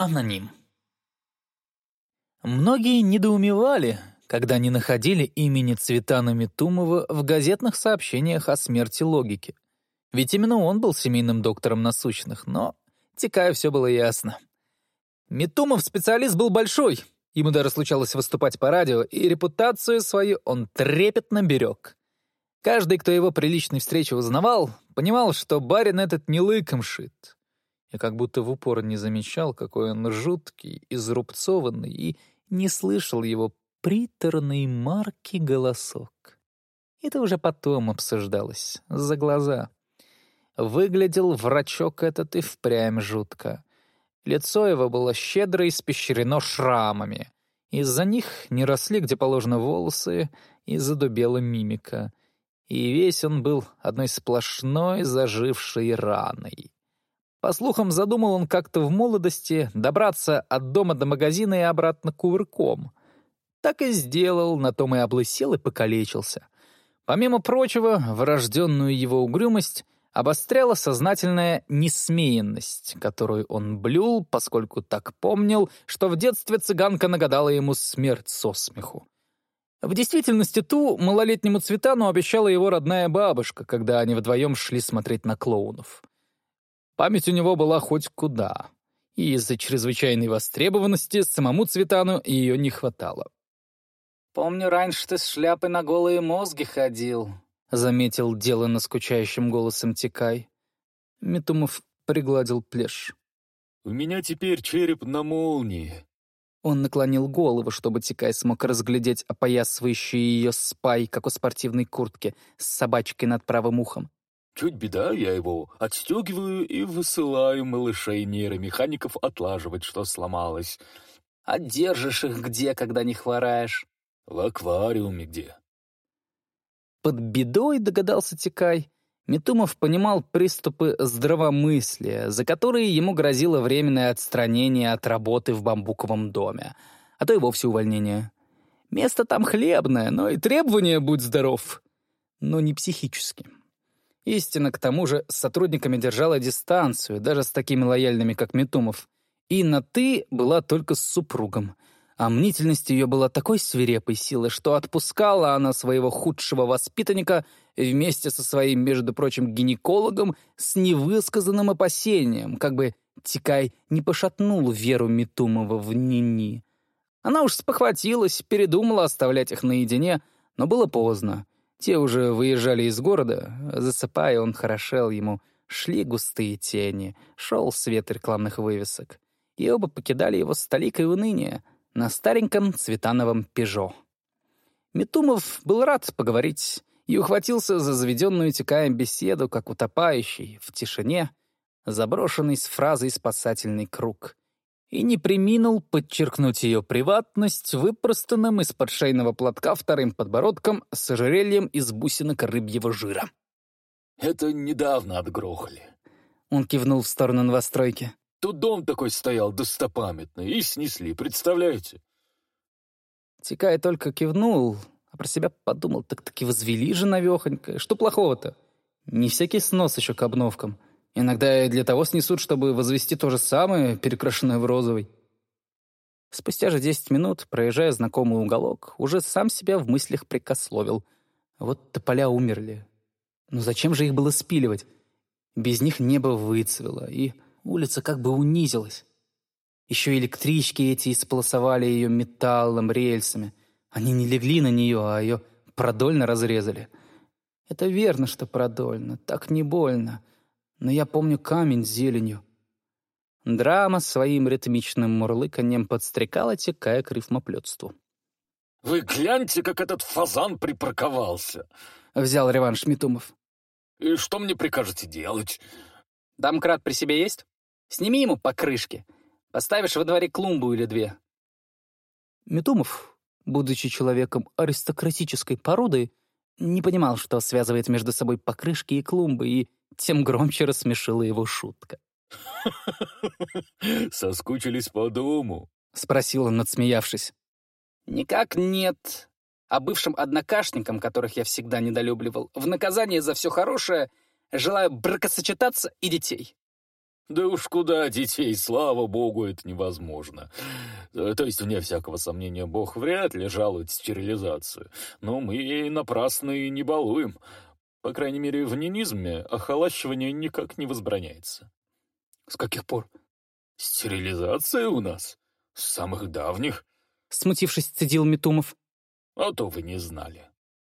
Аноним. Многие недоумевали, когда не находили имени Цветана Митумова в газетных сообщениях о смерти логики. Ведь именно он был семейным доктором насущных, но Тикаю все было ясно. Митумов специалист был большой, ему даже случалось выступать по радио, и репутацию свою он трепетно берег. Каждый, кто его при личной встрече узнавал, понимал, что барин этот не лыком шит. Я как будто в упор не замечал, какой он жуткий, изрубцованный, и не слышал его приторной марки голосок. Это уже потом обсуждалось, за глаза. Выглядел врачок этот и впрямь жутко. Лицо его было щедро испещрено шрамами. Из-за них не росли, где положено, волосы, и задубела мимика. И весь он был одной сплошной зажившей раной. По слухам, задумал он как-то в молодости добраться от дома до магазина и обратно кувырком. Так и сделал, на том и облысел и покалечился. Помимо прочего, врожденную его угрюмость обостряла сознательная несмеянность, которую он блюл, поскольку так помнил, что в детстве цыганка нагадала ему смерть со смеху. В действительности ту малолетнему Цветану обещала его родная бабушка, когда они вдвоем шли смотреть на клоунов. Память у него была хоть куда, и из-за чрезвычайной востребованности самому Цветану ее не хватало. «Помню, раньше ты с шляпой на голые мозги ходил», — заметил деланно скучающим голосом Тикай. Митумов пригладил плешь. «У меня теперь череп на молнии». Он наклонил голову, чтобы Тикай смог разглядеть опоясывающий ее спай, как у спортивной куртки, с собачкой над правым ухом. Чуть беда, я его отстегиваю и высылаю малышей-нейромехаников отлаживать, что сломалось. А держишь их где, когда не хвораешь? В аквариуме где. Под бедой, догадался Тикай, Митумов понимал приступы здравомыслия, за которые ему грозило временное отстранение от работы в бамбуковом доме, а то и вовсе увольнение. Место там хлебное, но и требования, будь здоров, но не психически. Истина, к тому же, с сотрудниками держала дистанцию, даже с такими лояльными, как Метумов. И на «ты» была только с супругом. А мнительность ее была такой свирепой силы, что отпускала она своего худшего воспитанника вместе со своим, между прочим, гинекологом с невысказанным опасением, как бы Тикай не пошатнул веру Метумова в Нини. Она уж спохватилась, передумала оставлять их наедине, но было поздно. Те уже выезжали из города, засыпая, он хорошел ему. Шли густые тени, шел свет рекламных вывесок. И оба покидали его с толикой уныния на стареньком цветановом «Пежо». Метумов был рад поговорить и ухватился за заведенную текаем беседу, как утопающий, в тишине, заброшенный с фразой «спасательный круг» и не приминул подчеркнуть ее приватность выпростанным из-под шейного платка вторым подбородком с ожерельем из бусинок рыбьего жира. «Это недавно отгрохали». Он кивнул в сторону новостройки. «Тут дом такой стоял достопамятный, и снесли, представляете?» Тикай только кивнул, а про себя подумал, так-таки возвели же навехонько. Что плохого-то? Не всякий снос еще к обновкам. Иногда и для того снесут, чтобы возвести то же самое, перекрашенное в розовый. Спустя же десять минут, проезжая знакомый уголок, уже сам себя в мыслях прикословил. Вот тополя умерли. Но зачем же их было спиливать? Без них небо выцвело, и улица как бы унизилась. Еще электрички эти исполосовали ее металлом, рельсами. Они не легли на нее, а ее продольно разрезали. Это верно, что продольно, так не больно но я помню камень с зеленью. Драма своим ритмичным мурлыканьем подстрекала, текая к рифмоплетству. «Вы гляньте, как этот фазан припарковался!» — взял реванш Митумов. «И что мне прикажете делать?» «Домкрат при себе есть? Сними ему по крышке. Поставишь во дворе клумбу или две». Митумов, будучи человеком аристократической породы, не понимал, что связывает между собой покрышки и клумбы, и тем громче рассмешила его шутка. «Соскучились по дому?» — спросил он, надсмеявшись. «Никак нет. А бывшим однокашникам, которых я всегда недолюбливал, в наказание за все хорошее желаю бракосочетаться и детей». Да уж куда детей, слава богу, это невозможно. То есть, вне всякого сомнения, бог вряд ли жалует стерилизацию. Но мы ей напрасно и не балуем. По крайней мере, в нинизме охолащивание никак не возбраняется. С каких пор? Стерилизация у нас? С самых давних. Смутившись, цедил Метумов. А то вы не знали.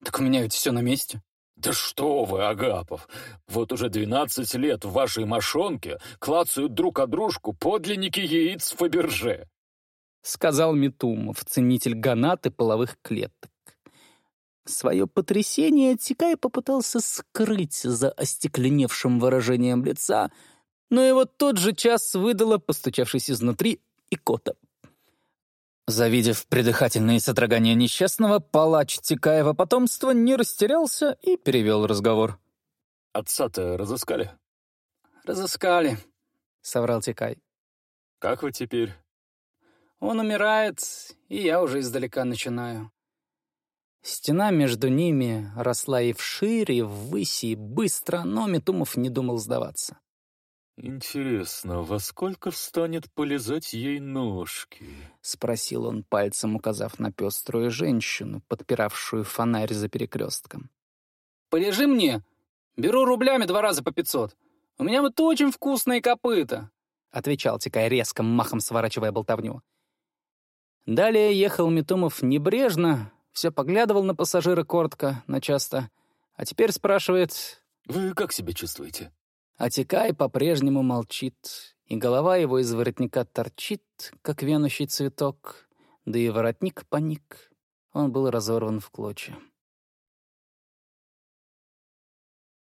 Так у меня ведь все на месте. «Да что вы, Агапов! Вот уже двенадцать лет в вашей мошонке клацают друг о дружку подлинники яиц Фаберже!» Сказал Метумов, ценитель ганаты половых клеток. Свое потрясение Тикай попытался скрыть за остекленевшим выражением лица, но его тот же час выдало, постучавшись изнутри, икота. Завидев предыхательные содрогания несчастного, палач Тикаева потомства не растерялся и перевел разговор. «Отца-то разыскали?» «Разыскали», — соврал Тикай. «Как вы теперь?» «Он умирает, и я уже издалека начинаю. Стена между ними росла и вширь, и ввысь, и быстро, но Метумов не думал сдаваться. «Интересно, во сколько встанет полезать ей ножки?» — спросил он пальцем, указав на пеструю женщину, подпиравшую фонарь за перекрестком. «Полежи мне! Беру рублями два раза по пятьсот. У меня вот очень вкусные копыта!» — отвечал Тикай резким махом, сворачивая болтовню. Далее ехал Метумов небрежно, все поглядывал на пассажира коротко, но часто, а теперь спрашивает... «Вы как себя чувствуете?» А Тикай по-прежнему молчит, и голова его из воротника торчит, как вянущий цветок, да и воротник паник. Он был разорван в клочья.